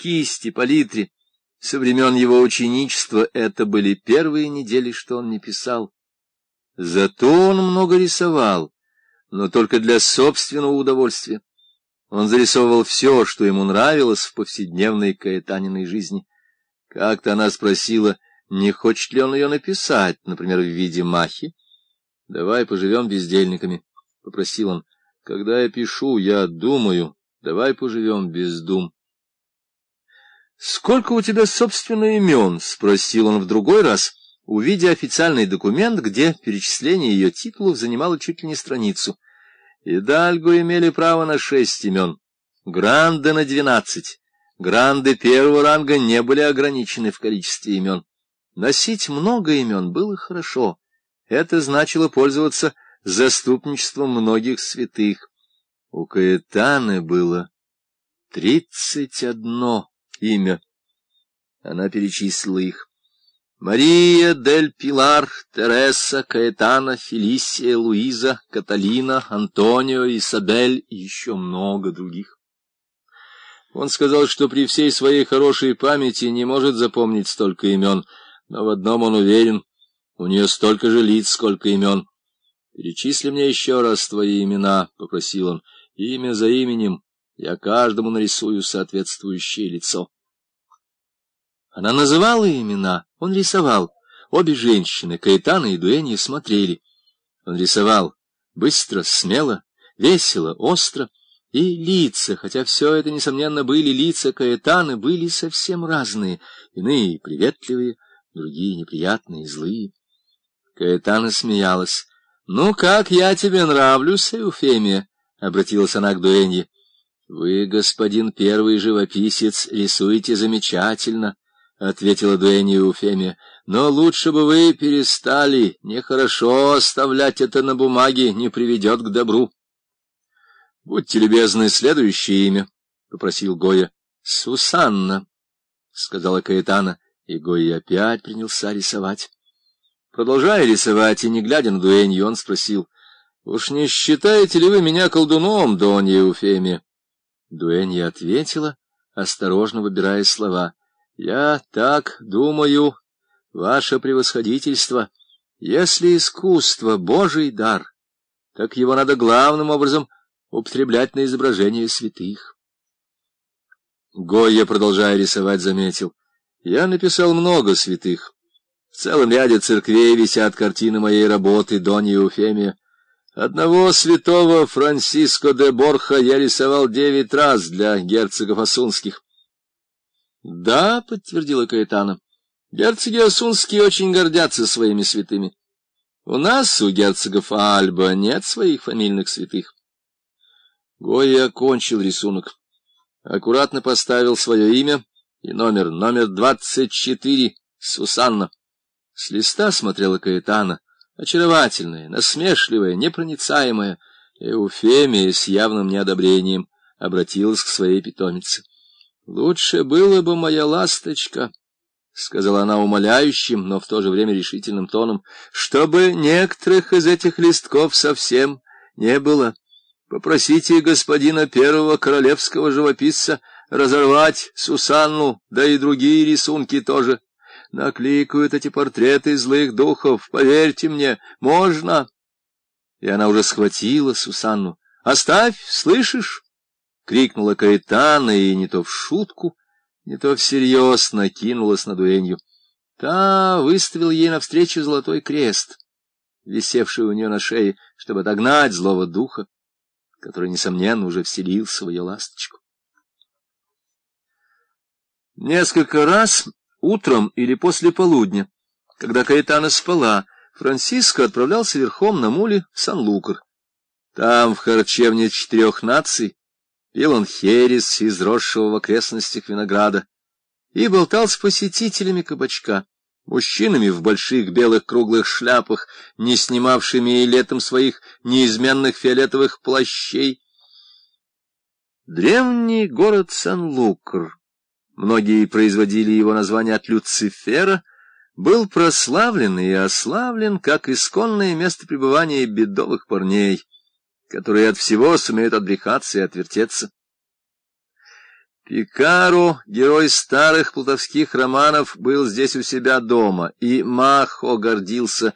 кисти, палитре. Со времен его ученичества это были первые недели, что он не писал. Зато он много рисовал, но только для собственного удовольствия. Он зарисовывал все, что ему нравилось в повседневной Каэтаниной жизни. Как-то она спросила, не хочет ли он ее написать, например, в виде махи. «Давай поживем бездельниками», — попросил он. «Когда я пишу, я думаю, давай поживем без дум». «Сколько у тебя, собственно, имен?» — спросил он в другой раз, увидя официальный документ, где перечисление ее титулов занимало чуть ли не страницу. Идальго имели право на шесть имен, Гранды на двенадцать. Гранды первого ранга не были ограничены в количестве имен. Носить много имен было хорошо. Это значило пользоваться заступничеством многих святых. У Каэтаны было тридцать одно имя. Она перечислила их. Мария дель Пилар, Тереса, Каэтана, Фелисия, Луиза, Каталина, Антонио, Исабель и еще много других. Он сказал, что при всей своей хорошей памяти не может запомнить столько имен, но в одном он уверен, у нее столько же лиц, сколько имен. «Перечисли мне еще раз твои имена», — попросил он, — «имя за именем, я каждому нарисую соответствующее лицо». Она называла имена, он рисовал. Обе женщины, Каэтана и Дуэнья, смотрели. Он рисовал быстро, смело, весело, остро. И лица, хотя все это, несомненно, были лица Каэтаны, были совсем разные. Иные приветливые, другие неприятные, злые. Каэтана смеялась. — Ну, как я тебе нравлюсь, Эуфемия? — обратилась она к Дуэнье. — Вы, господин первый живописец, рисуете замечательно. — ответила дуэнья Уфемия, — но лучше бы вы перестали. Нехорошо оставлять это на бумаге, не приведет к добру. — Будьте любезны, следующее имя, — попросил Гоя. — Сусанна, — сказала Каэтана, и Гоя опять принялся рисовать. Продолжая рисовать и не глядя на дуэнью, он спросил, — Уж не считаете ли вы меня колдуном, Донья Еуфемия? Дуэнья ответила, осторожно выбирая слова — я так думаю, ваше превосходительство, если искусство — Божий дар, так его надо главным образом употреблять на изображение святых. Гойя, продолжая рисовать, заметил. Я написал много святых. В целом ряде церквей висят картины моей работы Донья Уфемия. Одного святого Франсиско де Борха я рисовал девять раз для герцогов Асунских. — Да, — подтвердила Каэтана, — герцоги Осунские очень гордятся своими святыми. У нас, у герцогов Альба, нет своих фамильных святых. Гоя окончил рисунок, аккуратно поставил свое имя и номер, номер двадцать четыре, Сусанна. С листа смотрела Каэтана, очаровательная, насмешливая, непроницаемая, Эуфемия с явным неодобрением обратилась к своей питомице. Лучше было бы, моя ласточка, — сказала она умоляющим, но в то же время решительным тоном, — чтобы некоторых из этих листков совсем не было. Попросите господина первого королевского живописца разорвать Сусанну, да и другие рисунки тоже. Накликают эти портреты злых духов, поверьте мне, можно. И она уже схватила Сусанну. — Оставь, слышишь? крикнула Каэтана и не то в шутку, не то всерьез накинулась на дуэнью. Та выставила ей навстречу золотой крест, висевший у нее на шее, чтобы отогнать злого духа, который, несомненно, уже вселился в ее ласточку. Несколько раз, утром или после полудня, когда Каэтана спала, Франциско отправлялся верхом на муле в Сан-Лукар. Там, в харчевне четырех наций, пил он херес из росшего в окрестностях винограда и болтал с посетителями кабачка, мужчинами в больших белых круглых шляпах, не снимавшими и летом своих неизменных фиолетовых плащей. Древний город Сан-Лукр, многие производили его название от Люцифера, был прославлен и ославлен как исконное место пребывания бедовых парней которые от всего сумеют отбрехаться и отвертеться. Пикаро, герой старых плутовских романов, был здесь у себя дома, и Махо гордился